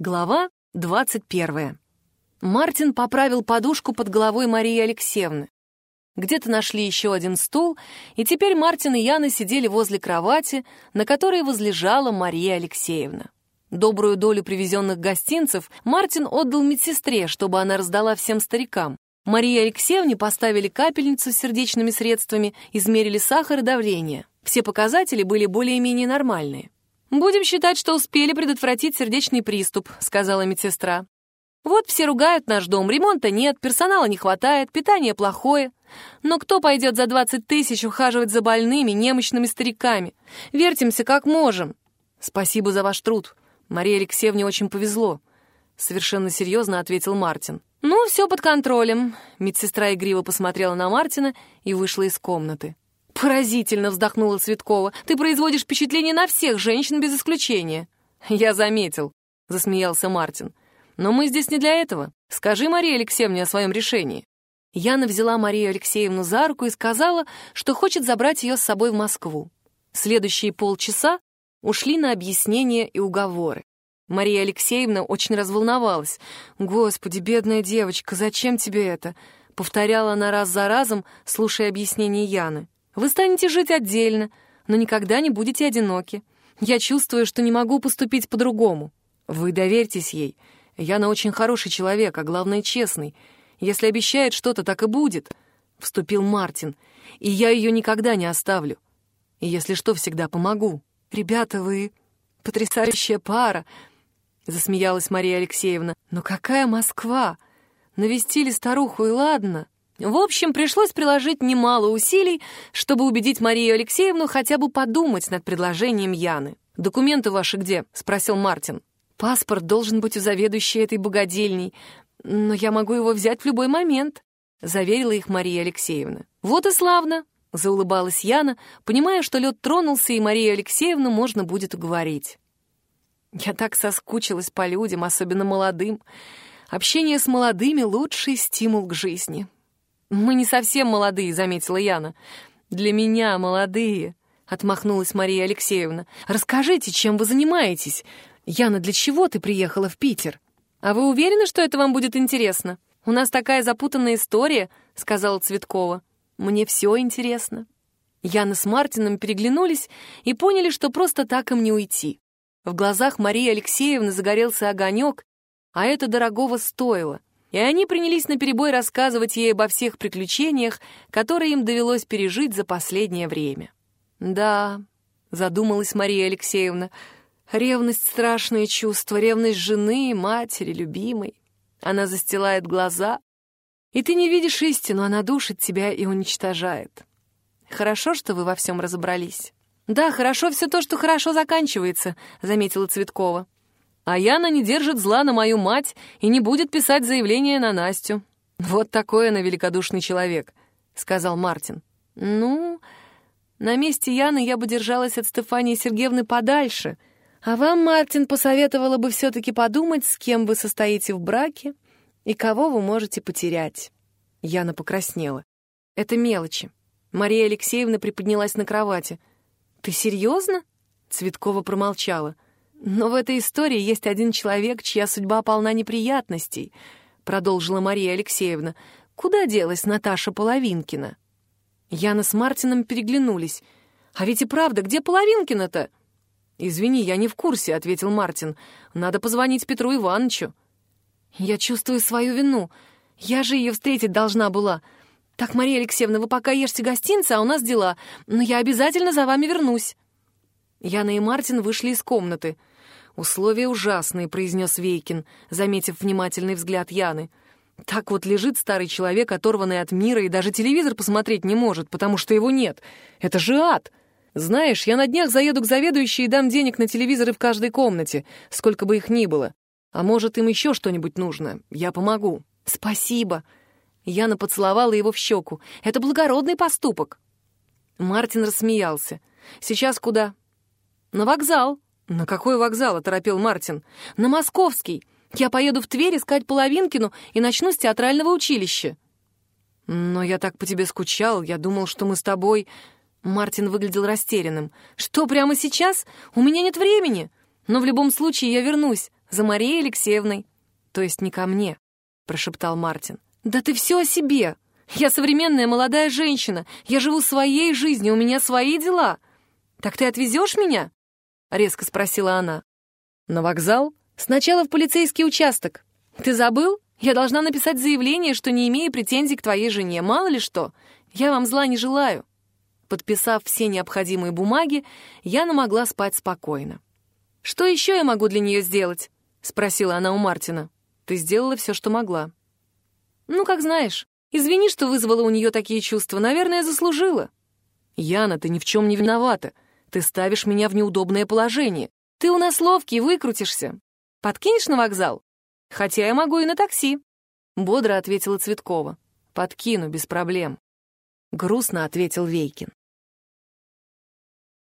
Глава 21. Мартин поправил подушку под головой Марии Алексеевны. Где-то нашли еще один стул, и теперь Мартин и Яна сидели возле кровати, на которой возлежала Мария Алексеевна. Добрую долю привезенных гостинцев Мартин отдал медсестре, чтобы она раздала всем старикам. Марии Алексеевне поставили капельницу с сердечными средствами, измерили сахар и давление. Все показатели были более-менее нормальные. «Будем считать, что успели предотвратить сердечный приступ», — сказала медсестра. «Вот все ругают наш дом, ремонта нет, персонала не хватает, питание плохое. Но кто пойдет за 20 тысяч ухаживать за больными, немощными стариками? Вертимся как можем». «Спасибо за ваш труд. Марии Алексеевне очень повезло», — совершенно серьезно ответил Мартин. «Ну, все под контролем». Медсестра игриво посмотрела на Мартина и вышла из комнаты. «Поразительно!» — вздохнула Цветкова. «Ты производишь впечатление на всех женщин без исключения». «Я заметил», — засмеялся Мартин. «Но мы здесь не для этого. Скажи Марии Алексеевне о своем решении». Яна взяла Марию Алексеевну за руку и сказала, что хочет забрать ее с собой в Москву. Следующие полчаса ушли на объяснения и уговоры. Мария Алексеевна очень разволновалась. «Господи, бедная девочка, зачем тебе это?» — повторяла она раз за разом, слушая объяснения Яны. Вы станете жить отдельно, но никогда не будете одиноки. Я чувствую, что не могу поступить по-другому. Вы доверьтесь ей. Яна очень хороший человек, а главное, честный. Если обещает что-то, так и будет. Вступил Мартин. И я ее никогда не оставлю. И если что, всегда помогу. Ребята, вы потрясающая пара. Засмеялась Мария Алексеевна. Но какая Москва? Навестили старуху, и ладно. В общем, пришлось приложить немало усилий, чтобы убедить Марию Алексеевну хотя бы подумать над предложением Яны. «Документы ваши где?» — спросил Мартин. «Паспорт должен быть у заведующей этой богадельней, но я могу его взять в любой момент», — заверила их Мария Алексеевна. «Вот и славно!» — заулыбалась Яна, понимая, что лед тронулся, и Марию Алексеевну можно будет уговорить. «Я так соскучилась по людям, особенно молодым. Общение с молодыми — лучший стимул к жизни». «Мы не совсем молодые», — заметила Яна. «Для меня молодые», — отмахнулась Мария Алексеевна. «Расскажите, чем вы занимаетесь? Яна, для чего ты приехала в Питер?» «А вы уверены, что это вам будет интересно? У нас такая запутанная история», — сказала Цветкова. «Мне все интересно». Яна с Мартином переглянулись и поняли, что просто так им не уйти. В глазах Марии Алексеевны загорелся огонек, а это дорогого стоило и они принялись наперебой рассказывать ей обо всех приключениях, которые им довелось пережить за последнее время. «Да», — задумалась Мария Алексеевна, — «ревность — страшное чувство, ревность жены, матери, любимой. Она застилает глаза, и ты не видишь истину, она душит тебя и уничтожает. Хорошо, что вы во всем разобрались». «Да, хорошо все то, что хорошо заканчивается», — заметила Цветкова. А Яна не держит зла на мою мать и не будет писать заявление на Настю. Вот такой она великодушный человек», — сказал Мартин. «Ну, на месте Яны я бы держалась от Стефании Сергеевны подальше. А вам, Мартин, посоветовала бы все-таки подумать, с кем вы состоите в браке и кого вы можете потерять». Яна покраснела. «Это мелочи». Мария Алексеевна приподнялась на кровати. «Ты серьезно?» Цветкова промолчала. «Но в этой истории есть один человек, чья судьба полна неприятностей», — продолжила Мария Алексеевна. «Куда делась Наташа Половинкина?» Яна с Мартином переглянулись. «А ведь и правда, где Половинкина-то?» «Извини, я не в курсе», — ответил Мартин. «Надо позвонить Петру Ивановичу». «Я чувствую свою вину. Я же ее встретить должна была. Так, Мария Алексеевна, вы пока ешьте гостинцы, а у нас дела. Но я обязательно за вами вернусь». Яна и Мартин вышли из комнаты. «Условия ужасные», — произнес Вейкин, заметив внимательный взгляд Яны. «Так вот лежит старый человек, оторванный от мира, и даже телевизор посмотреть не может, потому что его нет. Это же ад! Знаешь, я на днях заеду к заведующей и дам денег на телевизоры в каждой комнате, сколько бы их ни было. А может, им еще что-нибудь нужно? Я помогу». «Спасибо!» Яна поцеловала его в щеку. «Это благородный поступок!» Мартин рассмеялся. «Сейчас куда?» «На вокзал». «На какой вокзал?» — оторопел Мартин. «На Московский. Я поеду в Тверь искать Половинкину и начну с театрального училища». «Но я так по тебе скучал, я думал, что мы с тобой...» Мартин выглядел растерянным. «Что, прямо сейчас? У меня нет времени. Но в любом случае я вернусь. за Марией Алексеевной. То есть не ко мне, прошептал Мартин. Да ты все о себе. Я современная молодая женщина. Я живу своей жизнью, у меня свои дела. Так ты отвезешь меня? Резко спросила она. На вокзал? Сначала в полицейский участок. Ты забыл? Я должна написать заявление, что не имею претензий к твоей жене. Мало ли что. Я вам зла не желаю. Подписав все необходимые бумаги, Яна могла спать спокойно. «Что еще я могу для нее сделать?» — спросила она у Мартина. «Ты сделала все, что могла». «Ну, как знаешь. Извини, что вызвала у нее такие чувства. Наверное, заслужила». «Яна, ты ни в чем не виновата. Ты ставишь меня в неудобное положение. Ты у нас ловкий, выкрутишься. Подкинешь на вокзал? Хотя я могу и на такси». Бодро ответила Цветкова. «Подкину, без проблем». Грустно ответил Вейкин.